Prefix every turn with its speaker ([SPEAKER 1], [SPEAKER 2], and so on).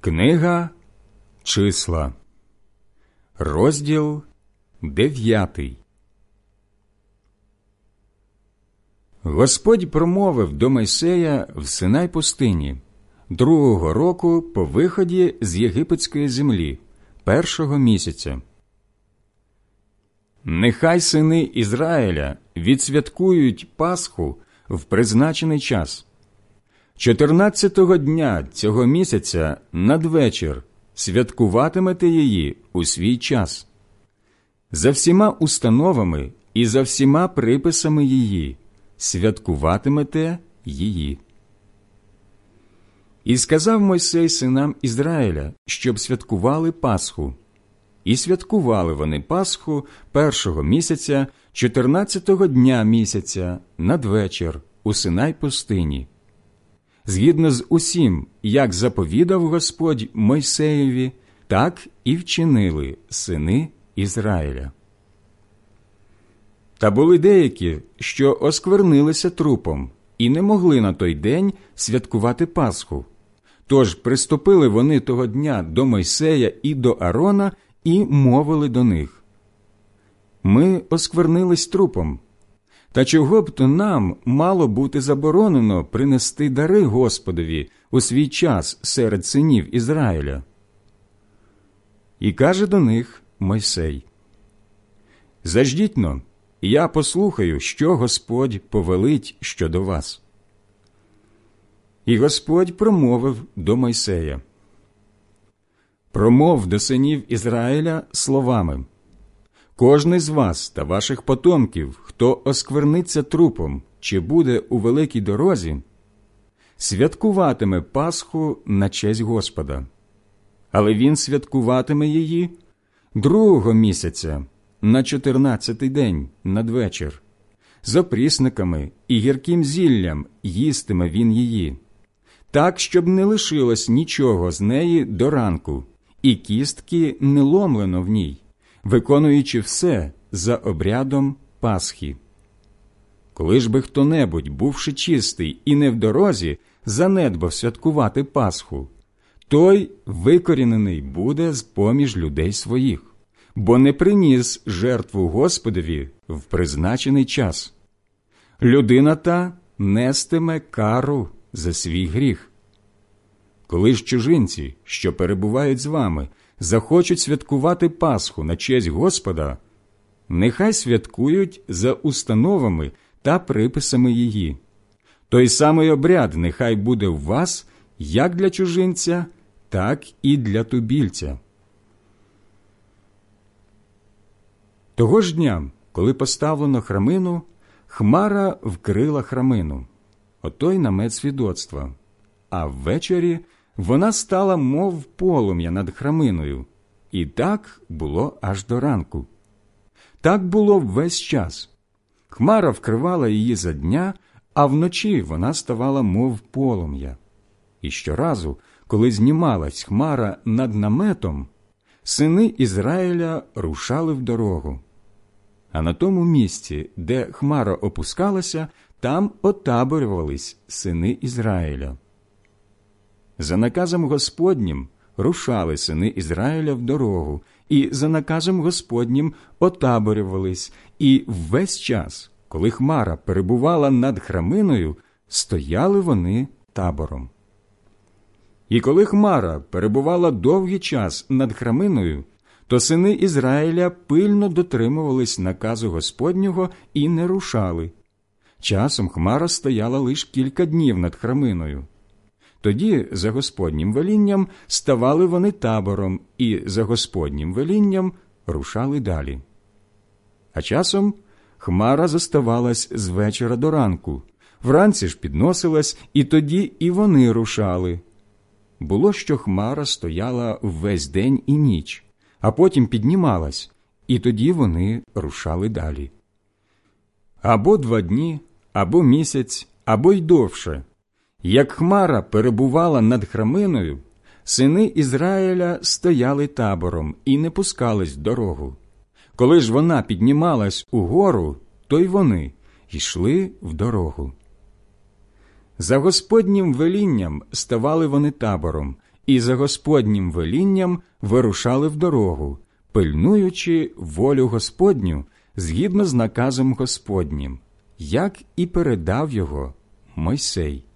[SPEAKER 1] Книга Числа, розділ дев'ятий. Господь промовив до Мойсея в Синай пустині другого року по виході з єгипетської землі, першого місяця. Нехай сини Ізраїля відсвяткують Пасху в призначений час. Чотирнадцятого дня цього місяця надвечір святкуватимете її у свій час. За всіма установами і за всіма приписами її святкуватимете її. І сказав Мойсей синам Ізраїля, щоб святкували Пасху. І святкували вони Пасху першого місяця, чотирнадцятого дня місяця, надвечір, у Синай пустині. Згідно з усім, як заповідав Господь Мойсеєві, так і вчинили сини Ізраїля. Та були деякі, що осквернилися трупом, і не могли на той день святкувати Пасху. Тож приступили вони того дня до Мойсея і до Арона і мовили до них Ми осквернились трупом. Та чого б то нам мало бути заборонено принести дари Господові у свій час серед синів Ізраїля? І каже до них Мойсей Заждітно, я послухаю, що Господь повелить щодо вас. І Господь промовив до Мойсея Промов до синів Ізраїля словами Кожний з вас та ваших потомків, хто оскверниться трупом чи буде у великій дорозі, святкуватиме Пасху на честь Господа, але він святкуватиме її другого місяця на чотирнадцятий день надвечір. З опрісниками і гірким зіллям їстиме він її, так, щоб не лишилось нічого з неї до ранку, і кістки не ломлено в ній, виконуючи все за обрядом Пасхи. Коли ж би хто небудь, бувши чистий і не в дорозі, занедбав святкувати Пасху, той викорінений буде з поміж людей своїх бо не приніс жертву Господові в призначений час. Людина та нестиме кару за свій гріх. Коли ж чужинці, що перебувають з вами, захочуть святкувати Пасху на честь Господа, нехай святкують за установами та приписами її. Той самий обряд нехай буде в вас як для чужинця, так і для тубільця. Того ж дня, коли поставлено храмину, хмара вкрила храмину, отой намет свідоцтва, а ввечері вона стала, мов полум'я над храминою, і так було аж до ранку. Так було весь час. Хмара вкривала її за дня, а вночі вона ставала, мов полум'я. І щоразу, коли знімалась хмара над наметом, сини Ізраїля рушали в дорогу а на тому місці, де хмара опускалася, там отаборювались сини Ізраїля. За наказом Господнім рушали сини Ізраїля в дорогу, і за наказом Господнім отаборювались, і весь час, коли хмара перебувала над храминою, стояли вони табором. І коли хмара перебувала довгий час над храминою, то сини Ізраїля пильно дотримувались наказу Господнього і не рушали. Часом хмара стояла лише кілька днів над храминою. Тоді, за Господнім велінням, ставали вони табором і за Господнім велінням рушали далі. А часом хмара зоставалась з вечора до ранку, вранці ж підносилась, і тоді і вони рушали. Було, що хмара стояла весь день і ніч а потім піднімалась, і тоді вони рушали далі. Або два дні, або місяць, або й довше. Як хмара перебувала над храминою, сини Ізраїля стояли табором і не пускались в дорогу. Коли ж вона піднімалась угору, то й вони йшли в дорогу. За Господнім велінням ставали вони табором і за Господнім велінням вирушали в дорогу, пильнуючи волю Господню згідно з наказом Господнім, як і передав його Мойсей.